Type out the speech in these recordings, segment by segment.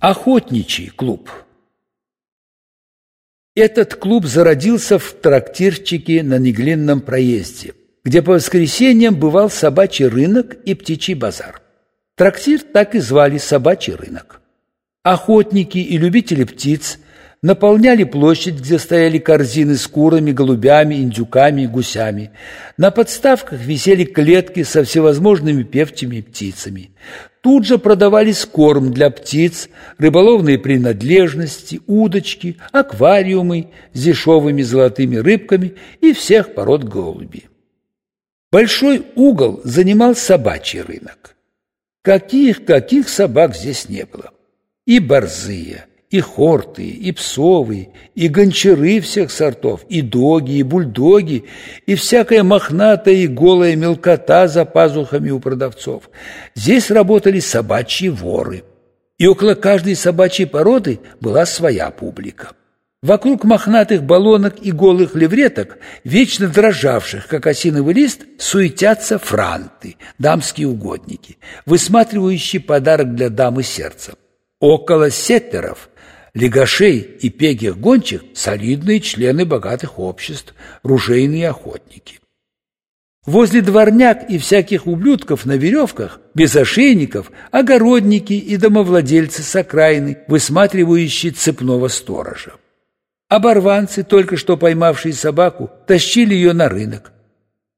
Охотничий клуб. Этот клуб зародился в трактирчике на Неглинном проезде, где по воскресеньям бывал собачий рынок и птичий базар. Трактир так и звали «Собачий рынок». Охотники и любители птиц наполняли площадь, где стояли корзины с курами, голубями, индюками и гусями. На подставках висели клетки со всевозможными певчими птицами. Тут же продавались корм для птиц, рыболовные принадлежности, удочки, аквариумы с дешевыми золотыми рыбками и всех пород голуби. Большой угол занимал собачий рынок. Каких-каких собак здесь не было. И борзые, и хорты, и псовые, и гончары всех сортов, и доги, и бульдоги, и всякая мохнатая и голая мелкота за пазухами у продавцов. Здесь работали собачьи воры. И около каждой собачьей породы была своя публика. Вокруг мохнатых баллонок и голых левреток, вечно дрожавших, как осиновый лист, суетятся франты, дамские угодники, высматривающие подарок для дамы сердца. Около сеттеров легашей и пегих гончих – солидные члены богатых обществ, ружейные охотники. Возле дворняк и всяких ублюдков на веревках, без ошейников, огородники и домовладельцы с окраины, высматривающие цепного сторожа. Оборванцы, только что поймавшие собаку, тащили ее на рынок.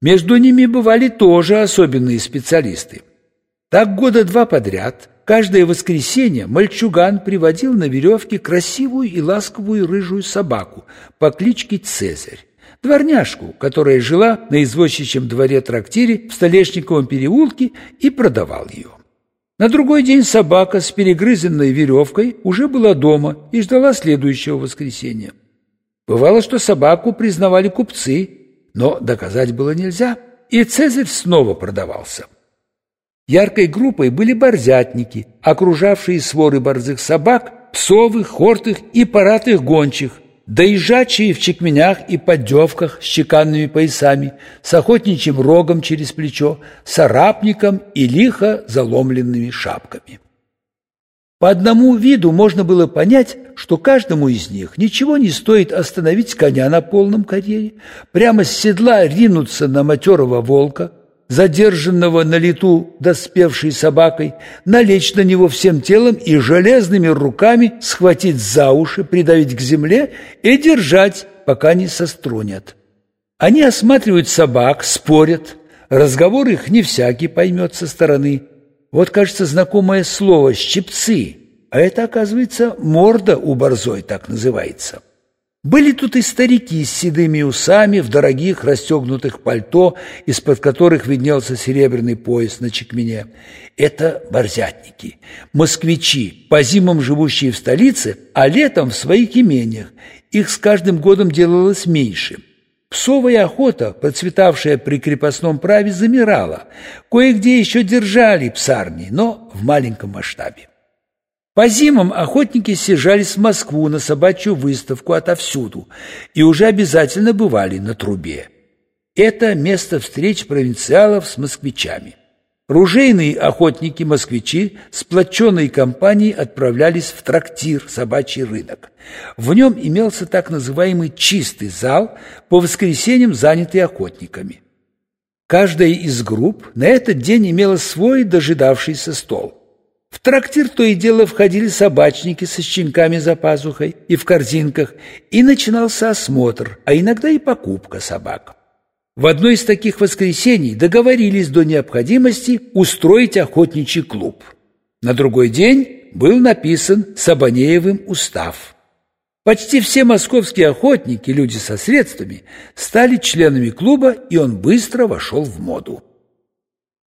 Между ними бывали тоже особенные специалисты. Так года два подряд Каждое воскресенье мальчуган приводил на веревке красивую и ласковую рыжую собаку по кличке Цезарь, дворняжку, которая жила на извозчичьем дворе-трактире в Столешниковом переулке и продавал ее. На другой день собака с перегрызенной веревкой уже была дома и ждала следующего воскресенья. Бывало, что собаку признавали купцы, но доказать было нельзя, и Цезарь снова продавался. Яркой группой были борзятники, окружавшие своры борзых собак, псовых, хортых и паратых гончих, доезжачие в чекменях и поддевках с чеканными поясами, с охотничьим рогом через плечо, с арапником и лихо заломленными шапками. По одному виду можно было понять, что каждому из них ничего не стоит остановить коня на полном карьере, прямо с седла ринуться на матерого волка – задержанного на лету доспевшей собакой, налечь на него всем телом и железными руками схватить за уши, придавить к земле и держать, пока не сострунят. Они осматривают собак, спорят, разговор их не всякий поймет со стороны. Вот, кажется, знакомое слово «щипцы», а это, оказывается, морда у борзой так называется. Были тут и старики с седыми усами в дорогих расстегнутых пальто, из-под которых виднелся серебряный пояс на чекмене. Это борзятники, москвичи, по зимам живущие в столице, а летом в своих имениях. Их с каждым годом делалось меньше. Псовая охота, процветавшая при крепостном праве, замирала. Кое-где еще держали псарни, но в маленьком масштабе. По зимам охотники съезжались в Москву на собачью выставку отовсюду и уже обязательно бывали на трубе. Это место встреч провинциалов с москвичами. Ружейные охотники-москвичи с платченой компанией отправлялись в трактир «Собачий рынок». В нем имелся так называемый «чистый зал», по воскресеньям занятый охотниками. Каждая из групп на этот день имела свой дожидавшийся стол – в трактир то и дело входили собачники со щенками за пазухой и в корзинках, и начинался осмотр, а иногда и покупка собак. В одно из таких воскресений договорились до необходимости устроить охотничий клуб. На другой день был написан Сабанеевым устав. Почти все московские охотники, люди со средствами, стали членами клуба, и он быстро вошел в моду.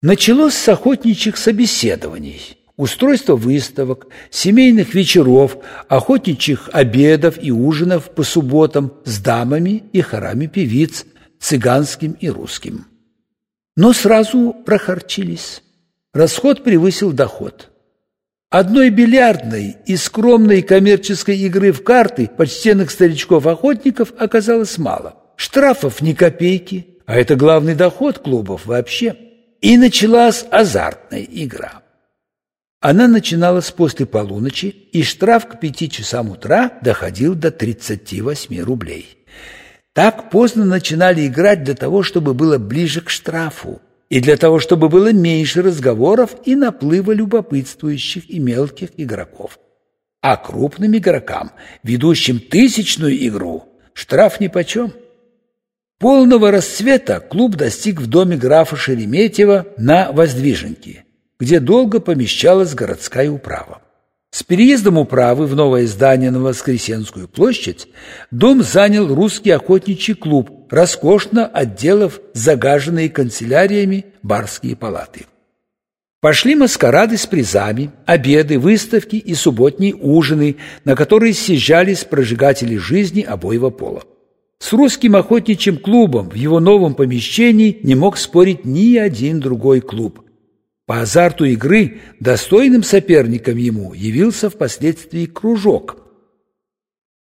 Началось с охотничьих собеседований – устройство выставок, семейных вечеров, охотничьих обедов и ужинов по субботам с дамами и хорами певиц, цыганским и русским. Но сразу прохорчились. Расход превысил доход. Одной бильярдной и скромной коммерческой игры в карты почтенных старичков-охотников оказалось мало. Штрафов ни копейки, а это главный доход клубов вообще. И началась азартная игра. Она начиналась после полуночи, и штраф к пяти часам утра доходил до 38 рублей. Так поздно начинали играть для того, чтобы было ближе к штрафу, и для того, чтобы было меньше разговоров и наплыва любопытствующих и мелких игроков. А крупным игрокам, ведущим тысячную игру, штраф нипочем. Полного расцвета клуб достиг в доме графа Шереметьева на Воздвиженке, где долго помещалась городская управа. С переездом управы в новое здание на Воскресенскую площадь дом занял русский охотничий клуб, роскошно отделав загаженные канцеляриями барские палаты. Пошли маскарады с призами, обеды, выставки и субботние ужины, на которые съезжались прожигатели жизни обоего пола. С русским охотничьим клубом в его новом помещении не мог спорить ни один другой клуб. По азарту игры достойным соперником ему явился впоследствии кружок,